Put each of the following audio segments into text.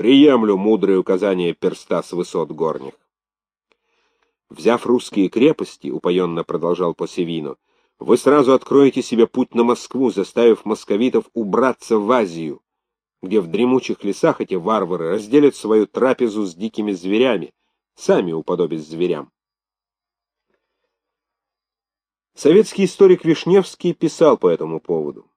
Приемлю мудрые указания перста с высот горних. Взяв русские крепости, упоенно продолжал Посевину, вы сразу откроете себе путь на Москву, заставив московитов убраться в Азию, где в дремучих лесах эти варвары разделят свою трапезу с дикими зверями, сами уподобясь зверям. Советский историк Вишневский писал по этому поводу.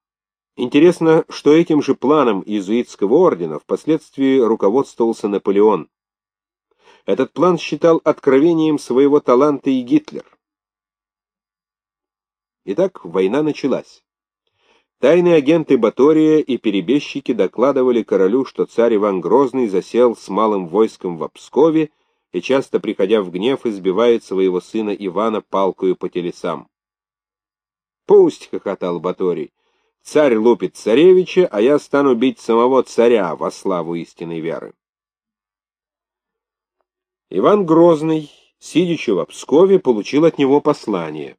Интересно, что этим же планом иезуитского ордена впоследствии руководствовался Наполеон. Этот план считал откровением своего таланта и Гитлер. Итак, война началась. Тайные агенты Батория и перебежчики докладывали королю, что царь Иван Грозный засел с малым войском в Пскове и, часто приходя в гнев, избивает своего сына Ивана палкою по телесам. «Пусть», — хохотал Баторий, — «царь лупит царевича, а я стану бить самого царя во славу истинной веры». Иван Грозный, сидячи в Пскове, получил от него послание.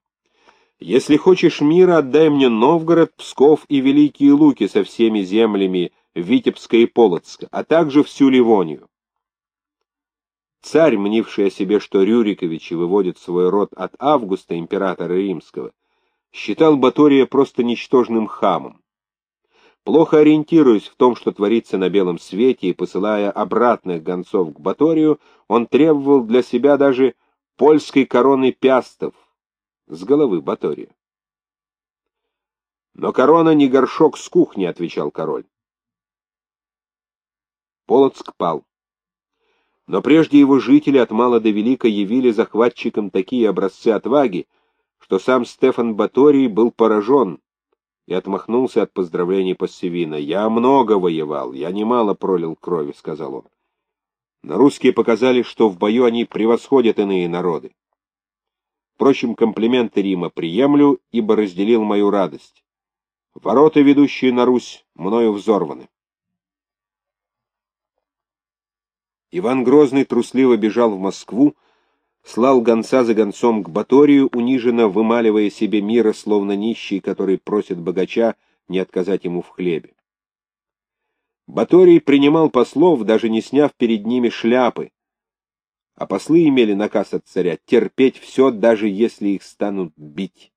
«Если хочешь мира, отдай мне Новгород, Псков и Великие Луки со всеми землями Витебска и Полоцка, а также всю Ливонию». Царь, мнивший о себе, что Рюриковичи выводят свой род от Августа, императора римского, считал Батория просто ничтожным хамом. Плохо ориентируясь в том, что творится на белом свете, и посылая обратных гонцов к Баторию, он требовал для себя даже польской короны пястов с головы Батория. «Но корона не горшок с кухни», — отвечал король. Полоцк пал. Но прежде его жители от мала до велика явили захватчикам такие образцы отваги, что сам Стефан Баторий был поражен и отмахнулся от поздравлений Пассивина. «Я много воевал, я немало пролил крови», — сказал он. Но русские показали, что в бою они превосходят иные народы. Впрочем, комплименты Рима приемлю, ибо разделил мою радость. Ворота, ведущие на Русь, мною взорваны. Иван Грозный трусливо бежал в Москву, слал гонца за гонцом к Баторию, униженно вымаливая себе мира, словно нищий, который просит богача не отказать ему в хлебе. Баторий принимал послов, даже не сняв перед ними шляпы, а послы имели наказ от царя терпеть все, даже если их станут бить.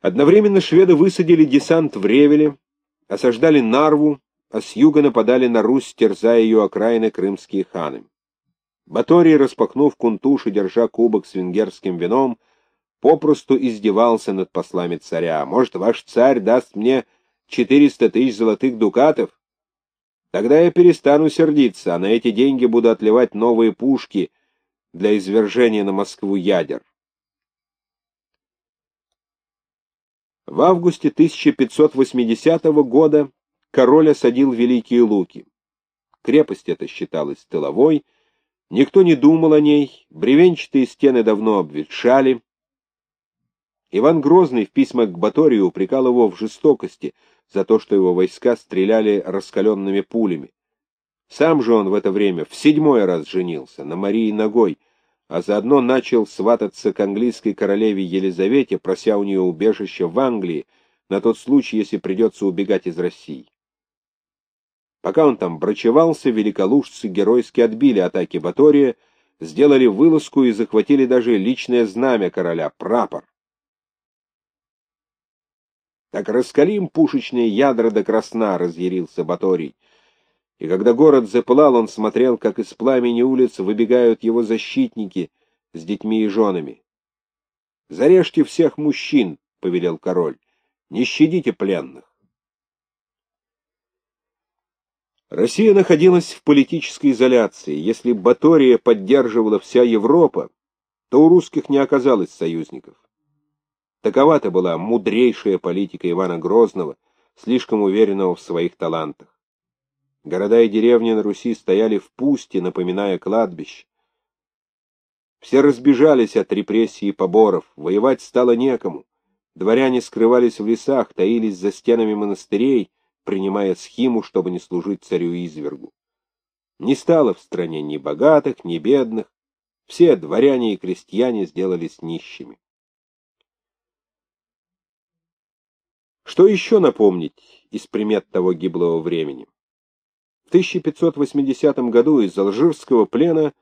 Одновременно шведы высадили десант в Ревеле, осаждали Нарву, а с юга нападали на Русь, терзая ее окраины крымские ханы. Баторий, распахнув кунтуш и держа кубок с венгерским вином, попросту издевался над послами царя. «Может, ваш царь даст мне четыреста тысяч золотых дукатов? Тогда я перестану сердиться, а на эти деньги буду отливать новые пушки для извержения на Москву ядер». В августе 1580 года король осадил Великие Луки. Крепость эта считалась тыловой, Никто не думал о ней, бревенчатые стены давно обветшали. Иван Грозный в письмах к Баторию упрекал его в жестокости за то, что его войска стреляли раскаленными пулями. Сам же он в это время в седьмой раз женился на Марии Ногой, а заодно начал свататься к английской королеве Елизавете, прося у нее убежища в Англии на тот случай, если придется убегать из России. Пока он там брачевался, великолужцы геройски отбили атаки Батория, сделали вылазку и захватили даже личное знамя короля, прапор. Так раскалим пушечные ядра до красна, разъярился Баторий. И когда город запылал, он смотрел, как из пламени улиц выбегают его защитники с детьми и женами. «Зарежьте всех мужчин», — повелел король, — «не щадите пленных». Россия находилась в политической изоляции. Если Батория поддерживала вся Европа, то у русских не оказалось союзников. Такова-то была мудрейшая политика Ивана Грозного, слишком уверенного в своих талантах. Города и деревни на Руси стояли в пусте, напоминая кладбище. Все разбежались от репрессий и поборов, воевать стало некому. Дворяне скрывались в лесах, таились за стенами монастырей, принимая схиму, чтобы не служить царю-извергу. Не стало в стране ни богатых, ни бедных, все дворяне и крестьяне сделались нищими. Что еще напомнить из примет того гиблого времени? В 1580 году из алжирского плена